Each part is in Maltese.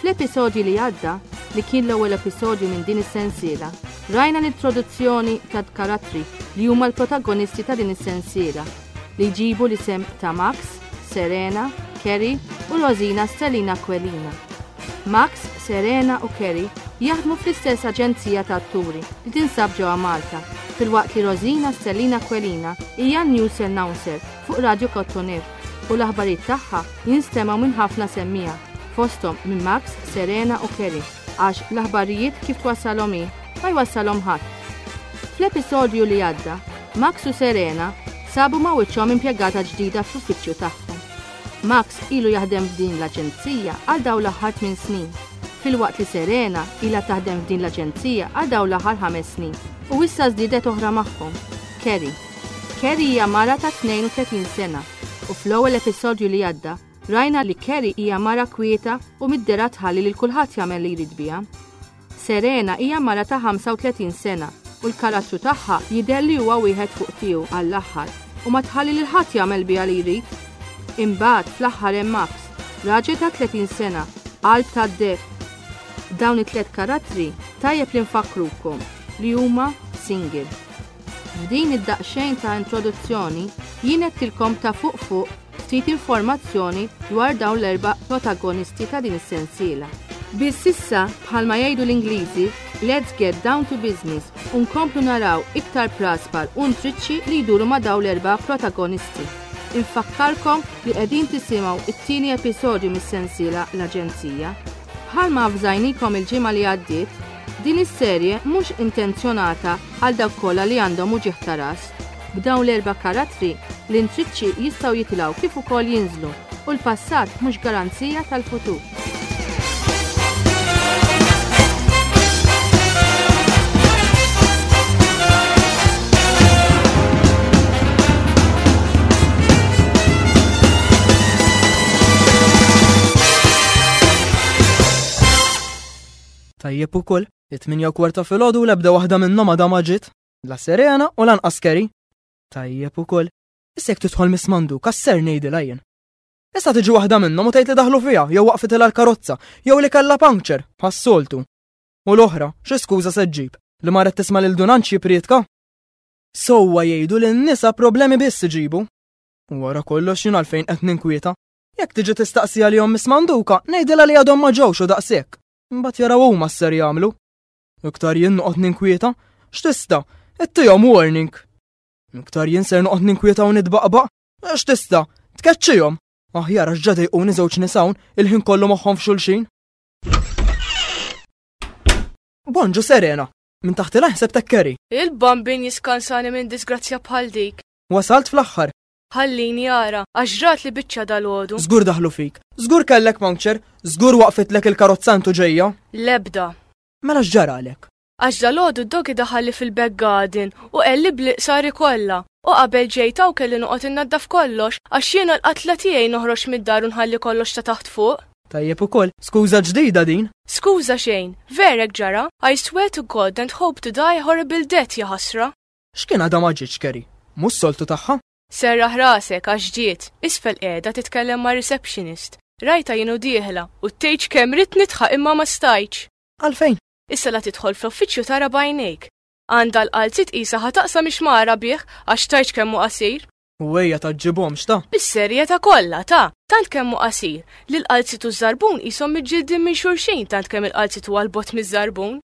Fl-episodju li għadda, li kien l-ewwel episodju minn din is-sensiela, rajna l-introduzzjoni ta' karattri li huma l-protagonisti ta' din is-sensiela li jġibu l-isem ta' Max, Serena, Kerry u Rosina Stellina Aquilina. Max, Serena u Kerry jaħdmu fl-istess aġenzija ta' atturi li tinsab ġewwa Malta, filwaqt li Rosina Stellina Aquilina hija news announcer fuq Radio Kottonef. u l-aħbarijiet tagħha jinstemgħu minn ħafna semmiegħa, fosthom minn Max, Serena u Kelly, għax l-aħbarijiet kif twassalhom hi, ma jwassalhom ħadd. Fl-episodju li għadda, Max u Serena sabu ma' wiċċhom impjegata ġdida fl-uffiċċju tagħhom. Max ilu jaħdem f'din l-aġenzija għal dawn l-aħħar tmien snin, filwaqt li Serena ilha taħdem f'din l-aġenzija għal dawn l-aħħar ħames snin u issa żdiedet oħra magħhom, Kerry. Kerri hija mara ta' 32 sena u fl-ewwel episodju li għadda rajna li Kerri hija mara kwieta u middera tħalli lil kulħadd jagħmel li jrid biha. Serena hija mara ta' 35 sena u l-karattru tagħha jidher li huwa wieħed fuq tiegħu għall-aħħar u ma tħalli lil ħadd jagħmel biha li jrid. Imbagħad fl-aħħar hemm Max, raġel ta' 30 sena, qalb tad-deheb. Dawn it-tliet karattri tajjeb li nfakkrukom li huma single. F'din id-daqsxejn ta' introduzzjoni jien għedtilkom ta' fuq fuq ftit informazzjoni dwar dawn l-erba' protagonisti ta' din is-sensiela. Biss issa, bħalma jgħidu l-Ingliżi, let's get down to business u nkomplu naraw iktar praspar u ntriċċi li jduru ma' dawn l-erba' protagonisti. Infakkarkom li qegħdin tisimgħu t-tieni episodju mis-sensiela L-Aġenzija. Bħalma avżajnikom il-ġimgħa li għaddiet, din is-serje mhux intenzjonata għal dawk kollha li għandhom uġigħ ta' ras. B'dawn l-erba' karattri, l-intriċċi jistgħu jitilgħu kif ukoll jinżlu, u l-passat mhux garanzija tal-futur. Tajjeb ukoll It-tmienja u kwart ta' filgħodu l-ebda waħda minnhom għadha ma ġiet. La Serena u lanqas Keri. Tajjeb ukoll. Issa jekk tidħol Miss Mandu, kasser ngħidilha jien. Issa tiġi waħda minnhom u tgħid li daħlu fiha jew waqfitilha l-karozza jew li kellha puncture bħas-soltu. U l-oħra, xi skuża se ġġib li marret tisma' lil Dunanċ jiprietka? Sewwa jgħidu li n-nisa problemi biss iġibu. U wara kollox jien għalfejn qed ninkwieta. Jekk tiġi tistaqsija li jom mismanduka, ngħidilha li għadhom ma ġewx u daqshekk. Imbagħad jaraw huma x'ser jagħmlu. Iktar jien noqgħod ninkwieta, x'tista' ittihom warning. Iktar jien ser noqgħod ninkwieta u nitbaqbaq, x'tista' tkeċċihom. Aħjar għax ġa dejquni żewġ nies hawn il-ħin kollu moħħhom f'xulxin. Bonġu Serena, minn taħt il-aħseb tekkeri. Il-bambin jiskansani minn disgrazzja bħal dik. Wasalt fl-aħħar, Ħallini ara, għax ġratli biċċa dalgħodu. Żgur daħlu fik. Żgur kellek puncture, żgur waqfitlek il-karozza intu ġejja. L-ebda. Mela x'ġaralek? Għax dalgħodu d-dogi daħalli fil-back garden u qelli bliqsari kollha. U qabel ġejt hawn kelli noqgħod innaddaf kollox għax jiena l-qatla tiegħi noħroġ mid-dar u nħalli kollox ta' taħt fuq. Tajjeb ukoll, skuża ġdida din. Skuża xejn, verek ġara, I swear to God and hope to die a horrible death ja ħasra. X'kien għadha ma ġietx Kerry? Mhux soltu tagħha? Serraħ rasek għax ġiet, isfel qiegħda titkellem ma' receptionist. Rajta jienu dieħla u tgħidx kemm ridt nidħaq imma ma stajtx. Għalfejn? Issa la tidħol fl-uffiċċju tara b'għajnejk. Għandha l-qalzi tqisha ħa taqsam ix-xmara bih għax tgħidx kemm hu qasir. U ejja ta' ġibhomx ta'. Bis-serjetà kollha ta' tant kemm hu qasir li l-qalzi tu żarbun qishom miġġildin minn xulxin tant kemm il-qalzi tu għal bot miż-żarbun.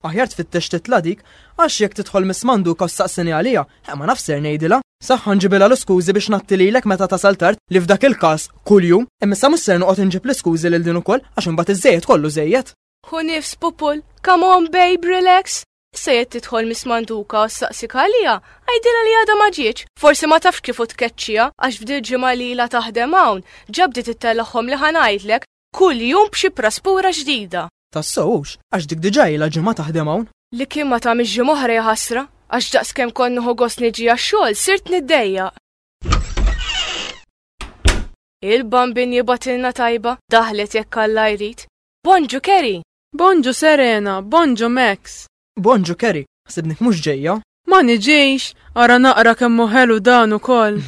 Aħjar tfittex titla' dik, għax jekk tidħol Miss Manduka u ssaqsini għaliha, eh, ma naf ser ngħidilha. Saħħ ħa nġibilha l-iskużi biex ngħatti lilek meta tasal tard li f'dak il-każ kuljum, imma issa mhux ser noqgħod inġib l-iskużi lil din ukoll għax imbagħad iż-żejjed kollu żejjed. Hu nifs pupul, come on babe, relax. Issa jett tidħol Miss Manduka u saqsik għalija, għajdila li għada maġieċ, forsi ma tafx kif tkeċċija għax fdil ġimgħa li la taħdem hawn, ġabdi tittellaħħom li ħanajdlek, Kull jum b'xi praspura ġdida. Tassew hux, għax dik diġà ilha ġimgħa taħdem hawn. Li kien ma tagħmilx ġimgħa oħra ja ħasra, għax daqskemm kont nieħu gost niġi għax-xogħol sirt niddejjaq. Il-bambin jibatilna tajba, daħlet jekk alla jrid. Bonġu Kerry! Bonġu Serena, bonġu Max! Bonġu Kerry, ħsibnik mhux ġejja? Ma niġejx, ara naqra kemm ħelu dan ukoll.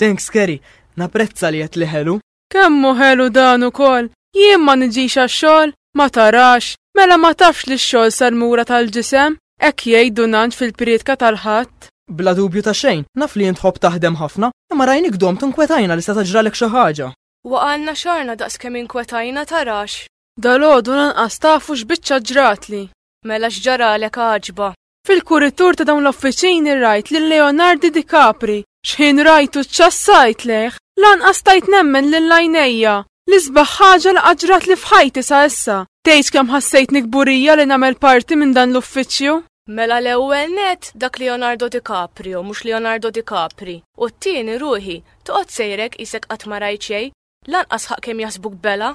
Thanks Kerry, naprezza li qed li ħelu. Kemm hu ħelu dan ukoll! Jien ma niġix għax-xogħol, ma tarax, mela ma tafx li x-xogħol salmura tal-ġisem, hekk jgħidu ngħanġ fil-priedka tal-Ħadd. Bla dubju ta' xejn, naf li int tħobb taħdem ħafna, imma rajnik domt u nkwetajna li se taġralek xi ħaġa. Waqgħalna xagħarna daqs kemm inkwetajna tarax. Dalgħodu lanqas tafu x'biċċa ġratli. Mela x'ġaralek għaġba? Fil-kuritur ta' dawn l-offiċini rajt lil Leonardi Di Capri. Xħin rajtu ċċassajt lejh, lanqas stajt nemmen lil għajnejja. L-isbaħ ħaġa li qatt ġratli f'ħajti sa issa. Tgħidx kemm ħassejtni kburija li nagħmel parti minn dan l-uffiċċju. Mela l-ewwel nett dak Leonardo Di Caprio mhux Leonardo Di Capri, u t-tieni ruħi, toqgħod sejrek qisek qatt ma rajt xejn, lanqas ħaqq kemm jaħsbuk bela.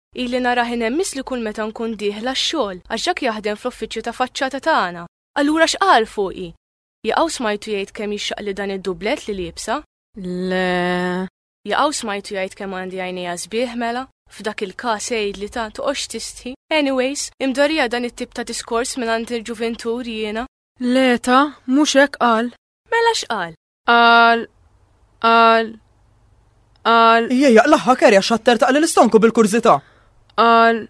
Ili narah inhemmis li kull meta nkun dieħla x-xogħol, għax dak jaħdem fl-uffiċċju ta' faċċata tagħna. Allura x'qal fuqi? Jaqaw smajtu jgħid kemm jixxaqli dan id-dublett li liebsa? Le. Jaqaw smajtu jgħid kemm għandi għajnejha sbieħ mela? F'dak il-każ għidli tant toqgħodx tistħi. Anyways, imdorrija dan it-tip ta' diskors mingħand il-ġuvintur jiena. Le ta, mhux hekk qal. Mela x'qal? Al, al, al. Ija jaqlaħħa kerja xatter taqli l-istonku bil-kurzita. Al,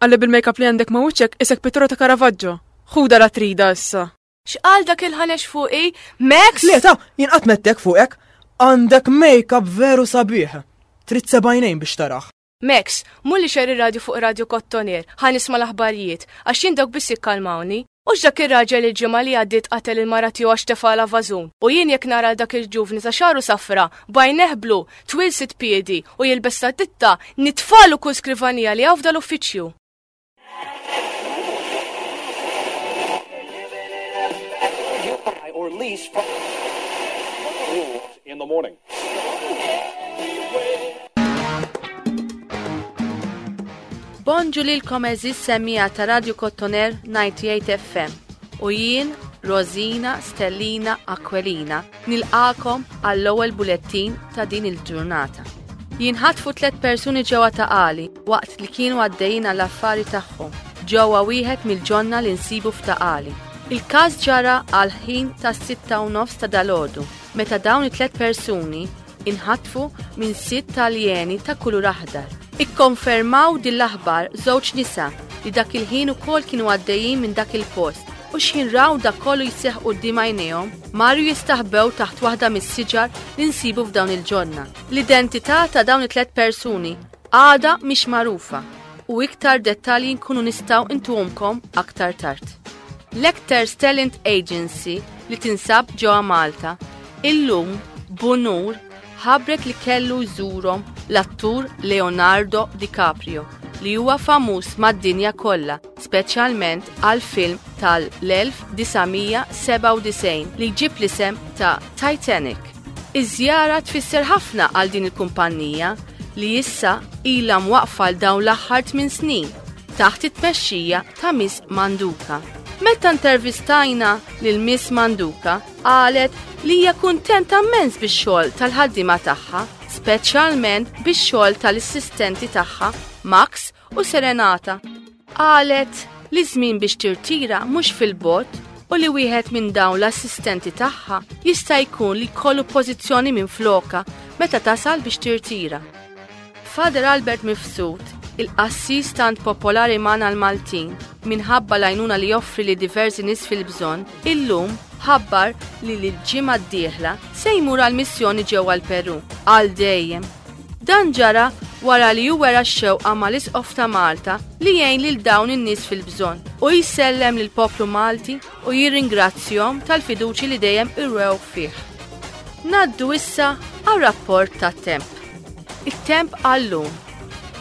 għalli bil-makeup li għandek ma' uċċek isek pittura ta' Caravaggio. Xuda la trida issa. X'qal dak il-ħanex fuqi? Max? Le ta' jinqat mettek fuqek. Għandek makeup veru sabiħ. Trid sebajnejn biex taraħ. Max, Mulli xegħel ir-radju fuq Radju Kottoner, ħa nisma' l-aħbarijiet, għax jien dawk biss jikkalmawni. Hux dak ir-raġel il-ġimgħa li għaddiet qatel il-mara tiegħu għax tefagħlha vażun, u jien jekk nara 'l dak il-ġuvni ta' xagħru safra, b'għajnejh blu, twil sitt piedi, u jilbes ta' ditta, nitfagħlu kull skrivanija li hawn f'dal-uffiċċju! or lease from in the morning. Bonġu lilkom eżis semija ta' Radio Kottoner 98 FM u jien Rosina Stellina Aquilina Nilqagħkom għall-ewwel bulettin ta' din il-ġurnata. Jinħatfu tliet persuni ġewwa ta' Qali waqt li kienu għaddejjin għal affari tagħhom ġewwa wieħed mill-ġonna li nsibu f'Ta' Qali. Il-każ ġara għal ħin tas-sitta u nofs ta' dalgħodu meta dawn it-tliet persuni inħatfu minn sitt aljeni ta' kulur aħdar. Ikkonfermaw din l-aħbar żewġ nisa li dak il-ħin ukoll kienu għaddejjin minn dak il-post. U xħin raw dak kollu jseħħ quddiem għajnejhom, marru jistaħbew taħt waħda mis-siġar li nsibu f'dawn il-ġonna. L-identità ta' dawn it-tliet persuni għada mhix magħrufa u iktar dettalji nkunu nistgħu intuhomkom aktar tard. L-Actors Talent Agency li tinsab ġewwa Malta illum bunur ħabbret li kellu jżurhom l-attur Leonardo DiCaprio li huwa famuż mad-dinja kollha, speċjalment għall-film tal-1997 li jġib l-isem ta' Titanic. Iż-żjara tfisser ħafna għal din il-kumpannija li issa ilha mwaqfa l dawn l-aħħar 8 snin taħt it-tmexxija ta' Miss Manduka. Meta intervistajna lil Miss Manduka, Qalet li hija kuntenta mmens bix-xogħol tal-ħaddiema tagħha, speċjalment bix-xogħol tal-issistenti tagħha Max u Serenata. Qalet li żmien biex tirtira mhux fil-bogħod u li wieħed minn dawn l-assistenti tagħha jista' jkun li jkollu pożizzjoni minn floka meta tasal biex tirtira. Father Albert Mifsud, il-qassis tant popolari magħna l-Maltin, minħabba l-għajnuna li joffri li diversi nies fil-bżonn, illum ħabbar li li l-ġimgħa d-dieħla se jmur għal missjoni ġewwa l-Peru, għal dejjem. Dan ġara wara li hu wera x-xewqa mal-Isqof ta' Malta li jgħin lil dawn in-nies fil-bżonn u jsellem lill-poplu Malti u jirringrazzjhom tal-fiduċi li dejjem irwew fih. Naddu issa għal rapport ta' temp. It-temp għallum,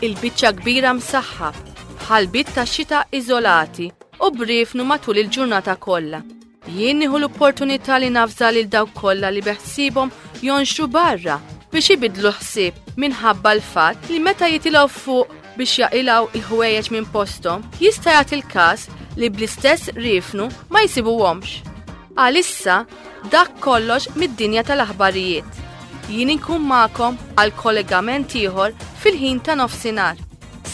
il-biċċa kbira msaħħab, bħal bit ta' xita iżolati u brifnu matul il-ġurnata kollha. Jien nieħu l-opportunità li nafza lil dawk kollha li beħsibhom jonxru barra biex ibidlu ħsieb minħabba l-fatt li meta jitilgħu fuq biex jaqilgħu l-ħwejjeġ minn posthom, jista' jagħti l-każ li bl-istess riefnu ma jsibuhomx. Għal issa, dak kollox mid-dinja tal-aħbarijiet. Jien inkun magħkom għal kollegament ieħor fil-ħin ta' nofsinhar.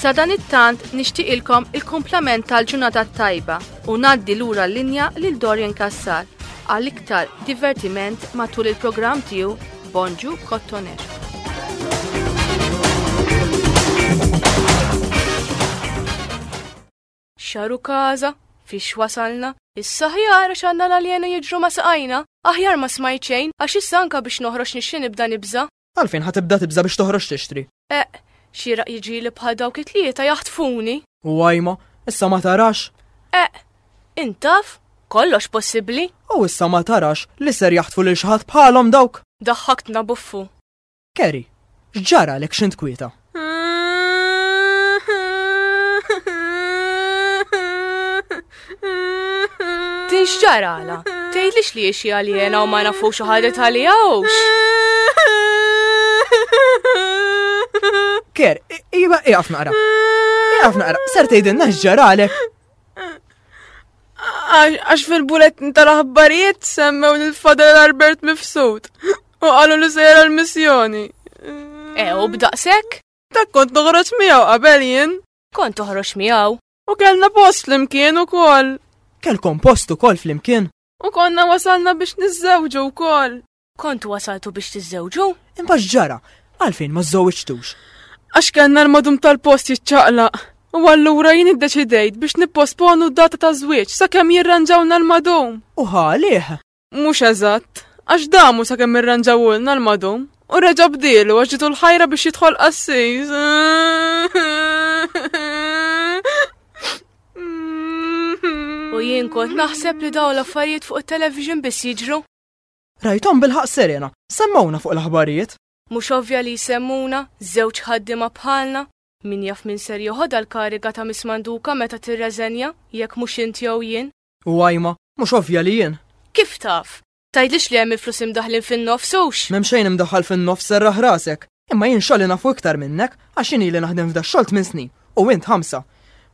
Sadanittant nixtieqilkom il-kumplament tal-ġurnata t-tajba u ngħaddi lura l-linja lil Dorian Cassar għal iktar divertiment matul il-programm tiegħu Bonġu Kottoner. Xaru kaza, fiex wasalna, issa ħjar għax għandna l-aljenu jiġru ma saqajna, aħjar ma smajċejn għax issa anka biex noħroġ nixtri nibda nibża. Għalfejn ħatibda tibża biex toħroġ tixtri? Eq, xieraq jiġili bħal dawk it-tlieta jaħtfuni. U għajma, issa ma tarax? Eq, intaf, kollox possibbli. U issa ma tarax li ser jaħtfu lil xaħat bħalhom dawk? Daħħaktna buffu. Kerry, x'ġara lek xint kwieta? Din xġar għala? Tgħidlix li xi għaljena u ma nafux u ħadet għalijawx. Ker, iba iqaf naqra. Iqaf naqra, ser tgħidilna xġar għalek. Għax fil-bulettin tal-aħbarijiet semmew l fadel Albert Mifsud u qalu li sejra l-missjoni. E, u b'daqsek? Dak kont noħroġ miegħu qabel jien. Kont toħroġ miegħu. U kellna post flimkien ukoll. Kelkom post ukoll flimkien? U konna wasalna biex niżżewġu wkoll. Kontu wasaltu biex tiżżewġu? Imma x'ġara? Għalfejn ma żżewġtux? Għax kellna l-madum tal-post jiċċaqlaq. U allura jien iddeċidejt biex nipposponu d-data ta' żwieġ sakemm jirranġawna l-madum. U ħalih? Mhux eżatt, għax damu sakemm irranġawulna l-madum u reġa' bdielu għax ġitu l-ħajra biex jidħol qassis. U jien kont naħseb li daw l-affarijiet fuq it-television biss jiġru. Rajtom bil-ħaq serena, semmawna fuq l-aħbarijiet. Mhux ovvja li jsemmuna, żewġ ħaddiema bħalna. Min jaf min ser joħodha l-kariga ta' mismanduka meta tirreżenja, jekk mhux int jew jien. U għajma, mhux ovvja li jien. Kif taf? Tajdlix li hemm il-flus imdaħlin fin-nofs hux? M'hemm xejn imdaħħal fin-nofs serraħ rasek. Imma jien xogħli nafu iktar minnek għax jien ili naħdem f'da xogħol tmien snin u int ħamsa.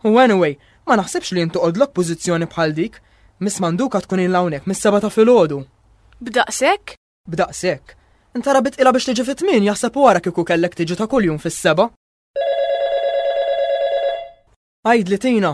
U anyway, ma naħsibx li jint toqgħodlok pożizzjoni bħal dik. Miss Manduka tkun ilha hawnhekk mis-seba ta' filgħodu. B'daqshekk? B'daqshekk. Intara bitqila biex tiġi fit-tmien jaħseb wara kieku kellek tiġi ta' kuljum fis-seba. Għajd li tina,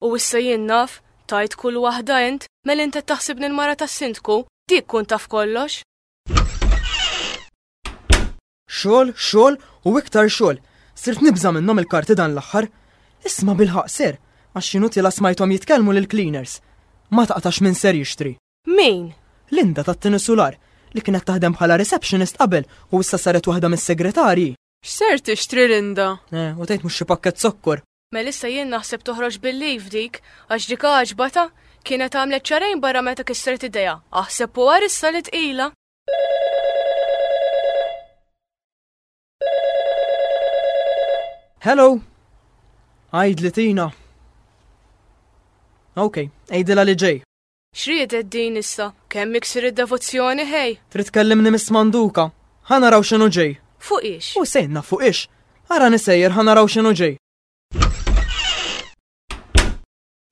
U issa jien naf, tgħid kull waħda int, mela int qed taħsibni l-mara tas-Sindku? Dik tkun taf kollox! Xogħol, xogħol u iktar xogħol. Sirt nibża' minnhom il-karti dan l-aħħar. Isma' bilħaq ser, għax x'inhu tila smajthom jitkellmu lill-cleaners. Ma taqtax min ser jixtri. Min? Linda tat-tieni sular, li kienet taħdem bħala receptionist qabel u issa saret waħda mis-segretarji. X'ser tixtri Linda? Eh, u tgħid mhux xi pakkett zokkor. Melissa jien naħseb toħroġ bil-leave dik, għax dik għaġbatha, kienet għamlet xarejn barra meta kissret idejha, aħseb hu għar issa li tqila. Hello! Għajd li tina. Ok, għajdila li ġej. X'riedet din issa? Kemm iksir id-devozzjoni ħej! Trid tkellimni mis-smanduka. Ħa naraw x'inhu ġej. Fuqiex. U sejna fuqiex. Ara nisejjer ħa naraw x'inhu ġej.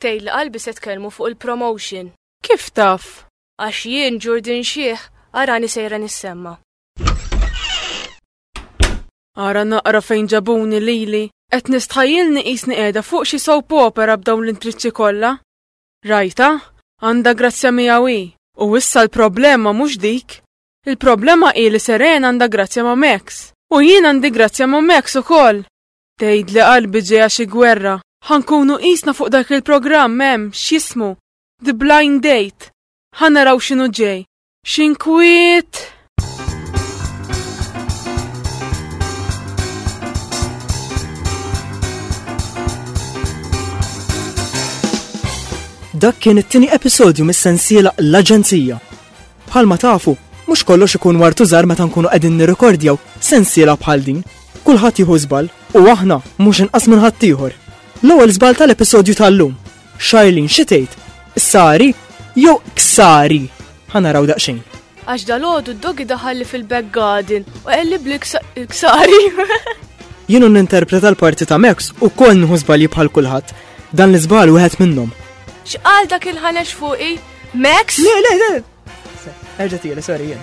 Tgħid li qalbi se tkellmu fuq il-promotion. Kif taf? Għax jien Ġurdin Xieh ara nisejra nissemma. Ara naqra fejn ġabuni lili. Qed nistħajjilni qisni qiegħda fuq xi soap opera b'dawn l-intriċċi kollha. Rajtha? Għandha grazzja miegħu hi. U issa l-problema mhux dik. Il-problema hi li Seren għandha grazzja ma' Max. U jien għandi grazzja ma' Max ukoll. Tgħid li qalbi ġejja xi gwerra. Ħankunu qisna fuq dak il-programm hemm x'jismu The Blind Date. Ħa naraw x'inhu ġej. X'inkwiet! Dak kien it-tieni episodju mis-sensiela l-Aġenzija. Bħalma tafu, mhux kollox ikun war tużar meta nkunu qegħdin nirrekordjaw sensiela bħal din. Kulħadd jieħu żball u aħna mhux inqas minn ħaddieħor. L-ewwel żball tal-episodju tal-lum Charlene xi tgħid? Sari? Jew ksari? Ħa naraw daqsxejn. Għax dalgħodu d-dogi daħalli fil-back garden u qelli bli ksari. Jienu ninterpreta l-parti ta' Max u koll nħu żbalji bħal kulħadd. Dan l-iżbal wieħed minnhom. X'qal dak il-ħanex fuqi? Max? Le, le, le, Erġa' tieli, sorry, jien,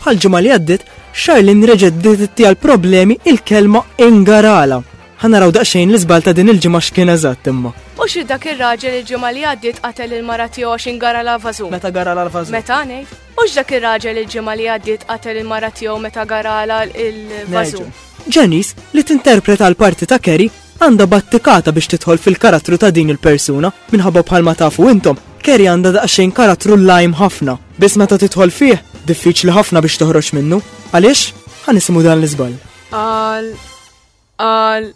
Bħal ġimgħa li għaddit, Charlene reġgħet ditti għal problemi il-kelma ingarala. Ħanaraw daqsxejn l-iżbal ta' din il-ġimgħa x'kien eżatt imma. U xi dak ir-raġel il-ġimgħa li għaddit qatel il-mara tiegħu għax ingara l-vażu. Meta gara l-vażu. Meta ngħid? U x'dak ir-raġel il-ġimgħa li għaddit qatel il-mara tiegħu meta gara l-vażu. Janice, li tinterpreta l-parti ta' Kerry, Għandha battikata biex tidħol fil-karattru ta' din il-persuna, minħabba bħalma tafu intom, Carrie għandha daqsxejn karattru lgħim ħafna. Biss meta tidħol fih, diffiċli ħafna biex toħroġ minnu. Għaliex? Ħa nisimgħu dan l-iżball. Għal, għal,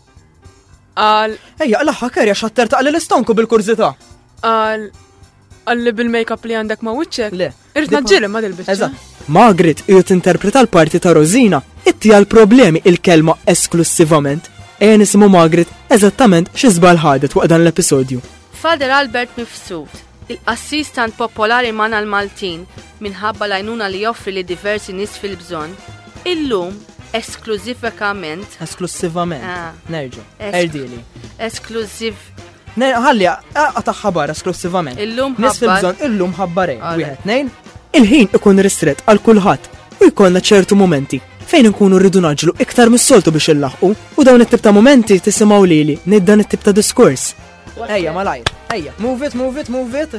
għal. Ejja, laħħa Carrie xatter taqli l-istonku bil-kurżità. Għal, Għalli bil-makeup li għandek ma' wiċċek? Le. Irrid naġġieli ma' dil biċċa. Margaret irid interpreta l-parti ta' Rosina, ittija l-problemi il-kelma esklussivament. Ejja nisimgħu Margaret eżattament xi żbal ħadet waqt dan l-episodju. Father Albert Mifsud, il-qassis tant popolari mana l-Maltin minħabba lajnuna li joffri li diversi nis fil-bżon, illum esklużivament. Esklużivament. Ah. Nerġa. Erdili. Esklużiv Ħalli għaqqa tagħha barra esklussivament. Illum ħabbar. Nisfil bżonn illum ħabbarej. Wieħed tnejn. Il-ħin ikun ristret għal kulħadd u jkollna ċertu momenti fejn inkunu rridu naġlu iktar mis-soltu biex illaħqu u dawn it-tip ta' momenti tisimgħu lili niddan it-tip ta' diskors. Ejja malajr, ejja, move it, move it, move it.